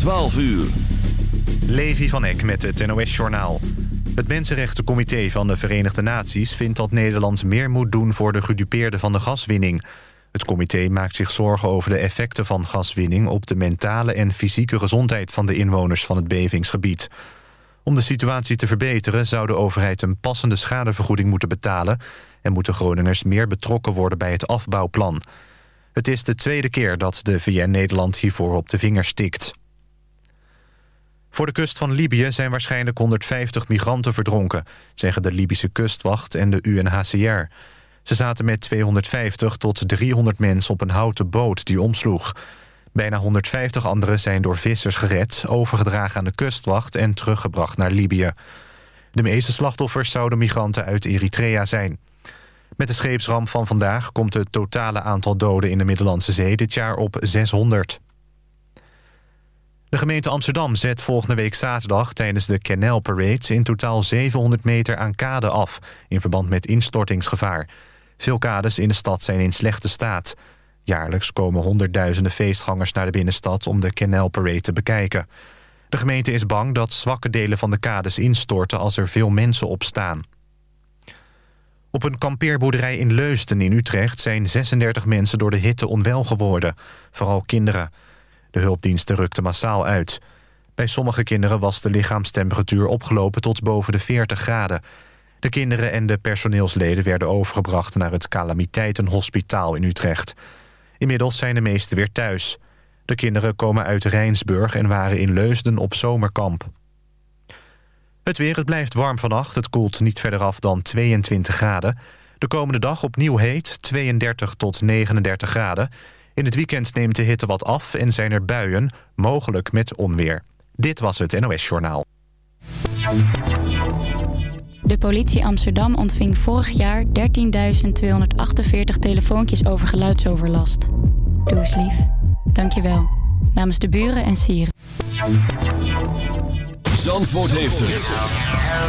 12 uur. Levi van Eck met het NOS-journaal. Het Mensenrechtencomité van de Verenigde Naties vindt dat Nederland meer moet doen voor de gedupeerden van de gaswinning. Het comité maakt zich zorgen over de effecten van gaswinning op de mentale en fysieke gezondheid van de inwoners van het bevingsgebied. Om de situatie te verbeteren zou de overheid een passende schadevergoeding moeten betalen en moeten Groningers meer betrokken worden bij het afbouwplan. Het is de tweede keer dat de VN Nederland hiervoor op de vingers stikt. Voor de kust van Libië zijn waarschijnlijk 150 migranten verdronken... zeggen de Libische kustwacht en de UNHCR. Ze zaten met 250 tot 300 mensen op een houten boot die omsloeg. Bijna 150 anderen zijn door vissers gered... overgedragen aan de kustwacht en teruggebracht naar Libië. De meeste slachtoffers zouden migranten uit Eritrea zijn. Met de scheepsramp van vandaag komt het totale aantal doden in de Middellandse Zee dit jaar op 600. De gemeente Amsterdam zet volgende week zaterdag tijdens de Canal Parade in totaal 700 meter aan kade af in verband met instortingsgevaar. Veel kades in de stad zijn in slechte staat. Jaarlijks komen honderdduizenden feestgangers naar de binnenstad om de Canal Parade te bekijken. De gemeente is bang dat zwakke delen van de kades instorten als er veel mensen op staan. Op een kampeerboerderij in Leusden in Utrecht zijn 36 mensen door de hitte onwel geworden. Vooral kinderen. De hulpdiensten rukten massaal uit. Bij sommige kinderen was de lichaamstemperatuur opgelopen tot boven de 40 graden. De kinderen en de personeelsleden werden overgebracht naar het calamiteitenhospitaal in Utrecht. Inmiddels zijn de meesten weer thuis. De kinderen komen uit Rijnsburg en waren in Leusden op zomerkamp. Het weer, het blijft warm vannacht. Het koelt niet verder af dan 22 graden. De komende dag opnieuw heet, 32 tot 39 graden. In het weekend neemt de hitte wat af en zijn er buien, mogelijk met onweer. Dit was het NOS Journaal. De politie Amsterdam ontving vorig jaar 13.248 telefoontjes over geluidsoverlast. Doe eens lief. Dank je wel. Namens de buren en sieren. Zandvoort heeft het.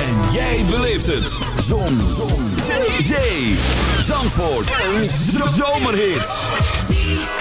En jij beleeft het. Zon. Zon. Zee. Zee. Zandvoort. Een zomerhit.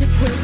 You're to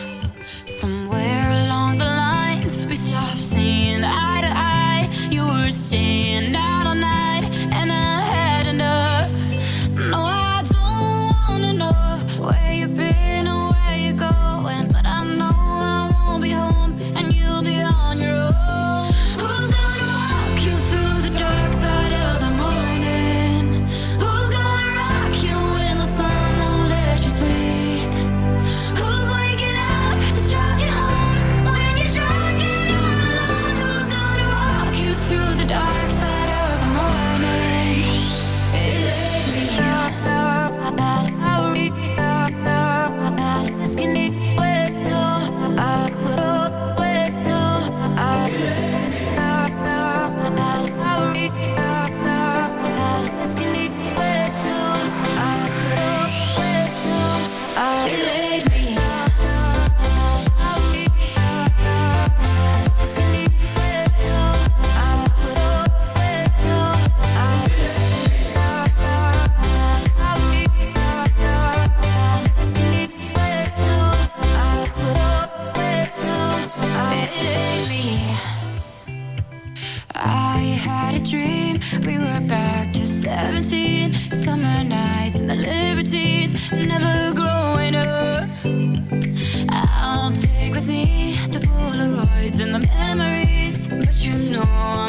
words and the memories, but you know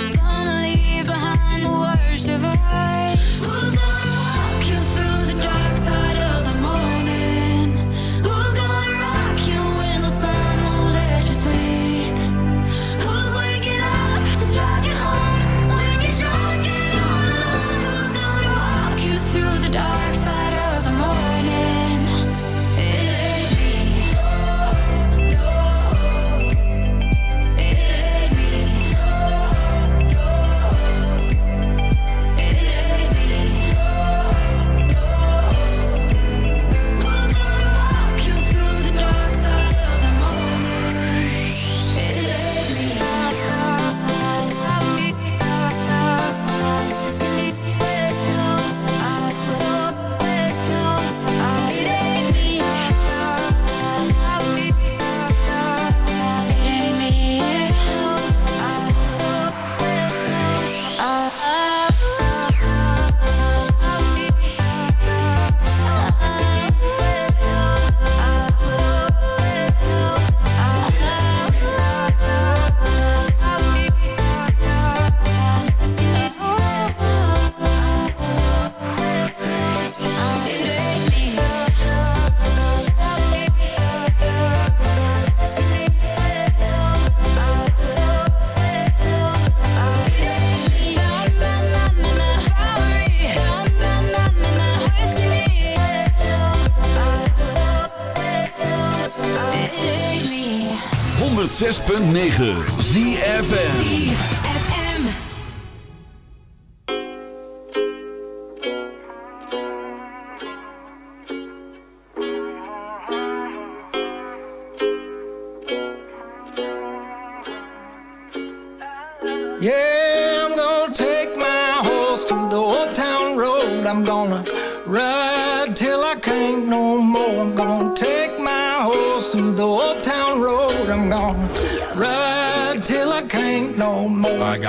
9.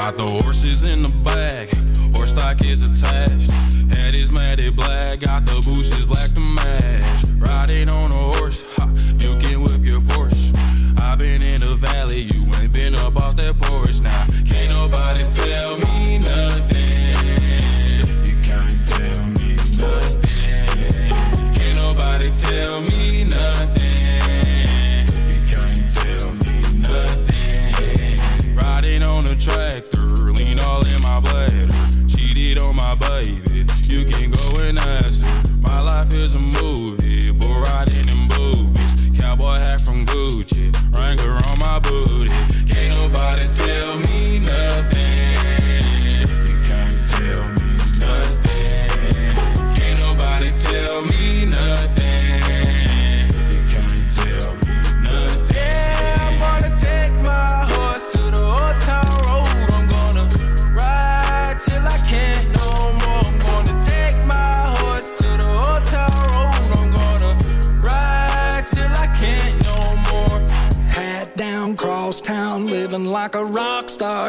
Got the horses in the back, horse stock is attached. Head is matted black, got the bushes black to match.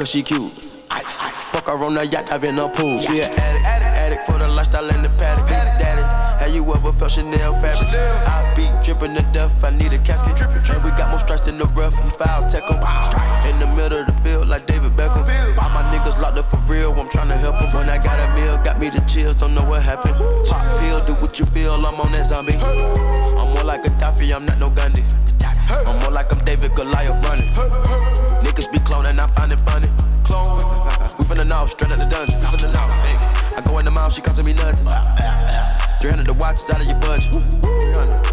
cause she cute. Fuck her on the yacht, I've been a pool. She an addict, addict, for the lifestyle in the paddock. Daddy, have you ever felt Chanel fabric? I be dripping to death, I need a casket. And we got more strikes in the rough, we foul tech 'em. In the middle of the field, like David Beckham. All my niggas locked up for real, I'm tryna help 'em. When I got a meal, got me the chills, don't know what happened. Pop pill, do what you feel, I'm on that zombie. I'm more like a Daffy, I'm not no Gundy. I'm more like I'm David Goliath running. Niggas be cloning, I find it funny. Clone. We finna know, straight out the dungeon. Hey. I go in the mouth, she costing me nothing. 300 the watch is out of your budget.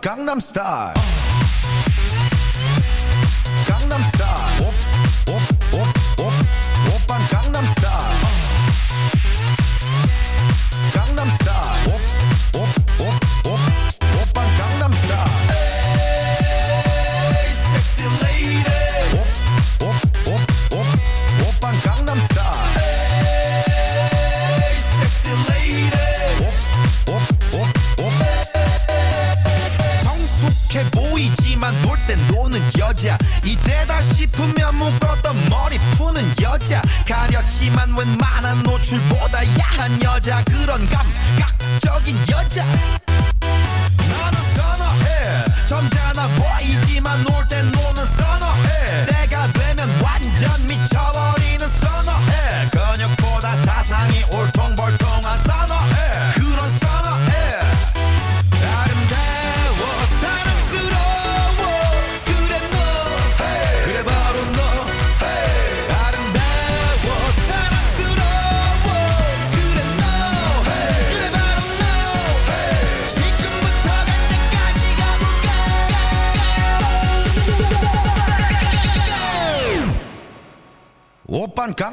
Gangnam Style.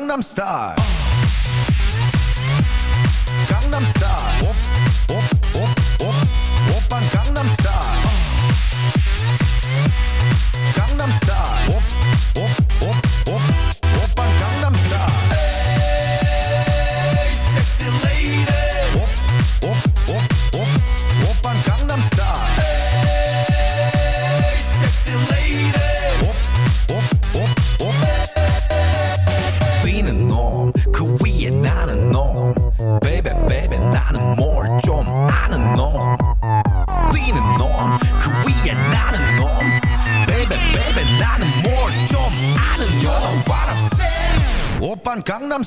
Gangnam Style.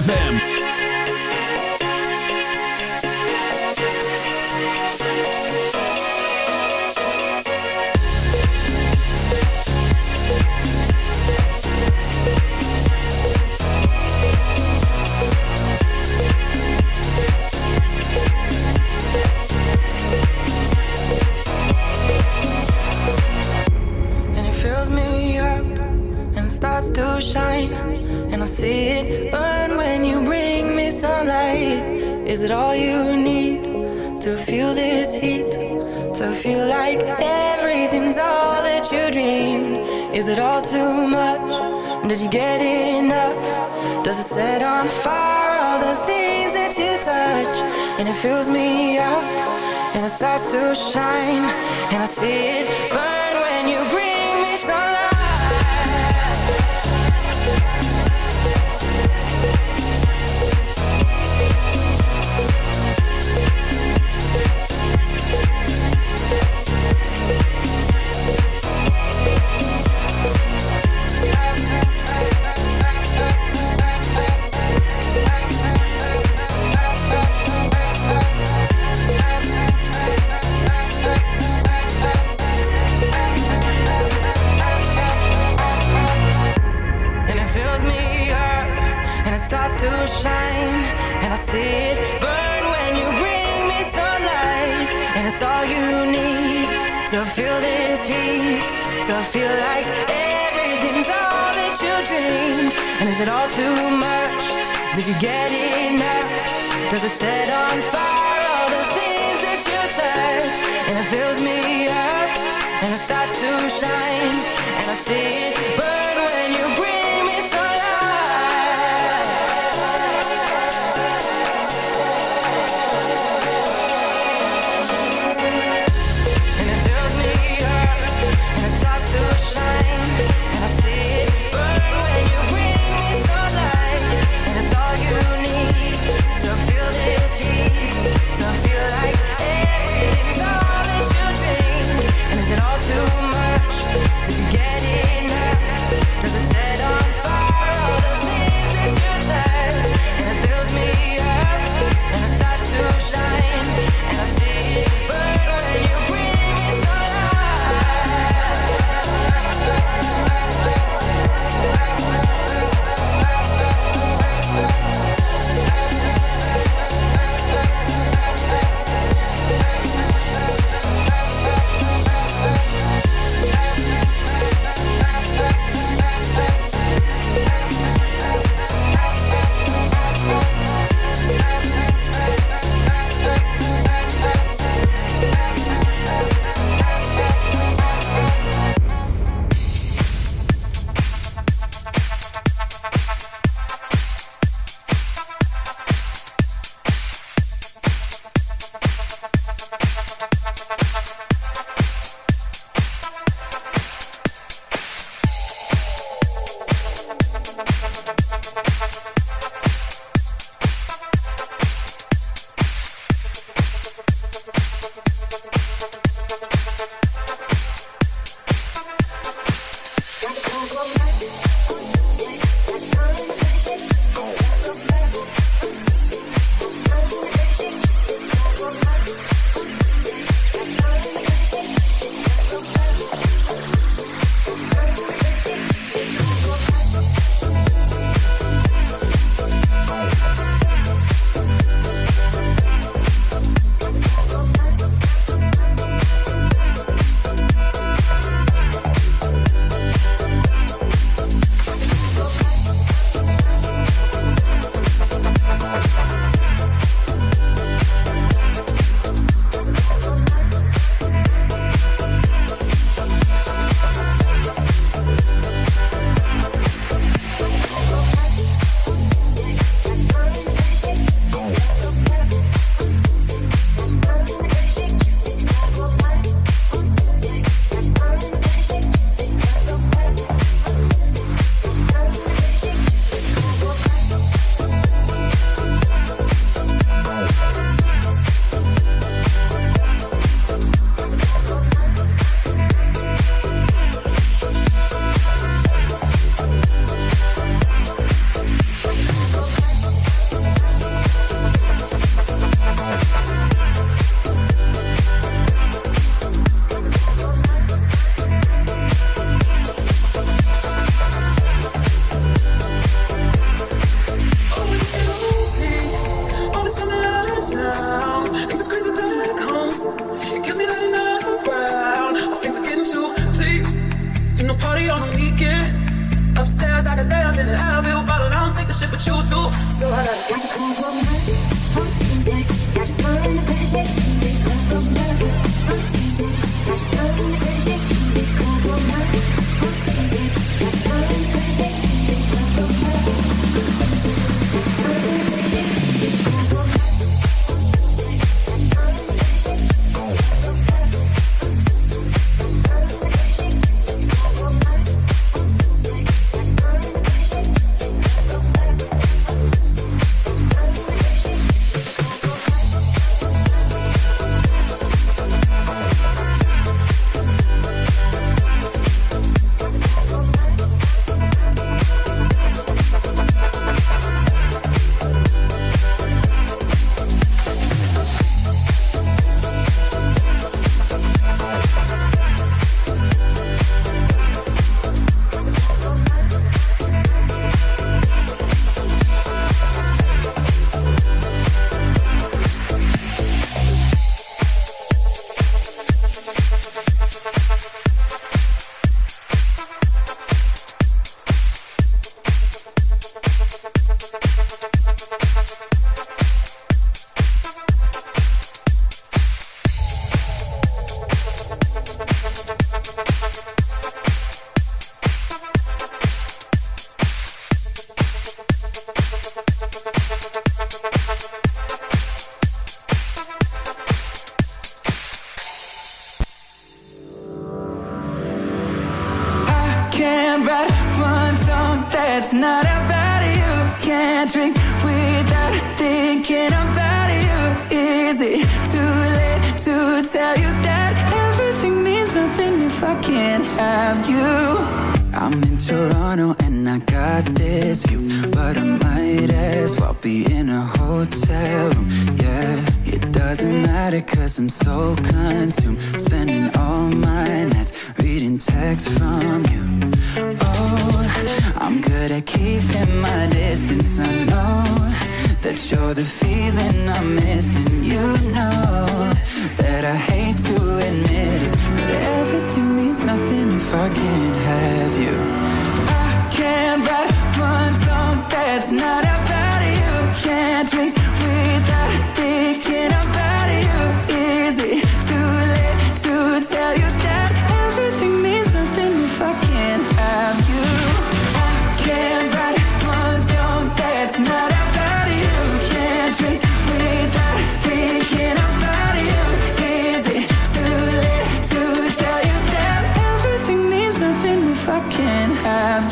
ZFM.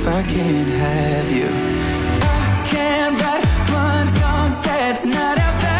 if I can't have you. I can't write one song that's not about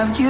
have you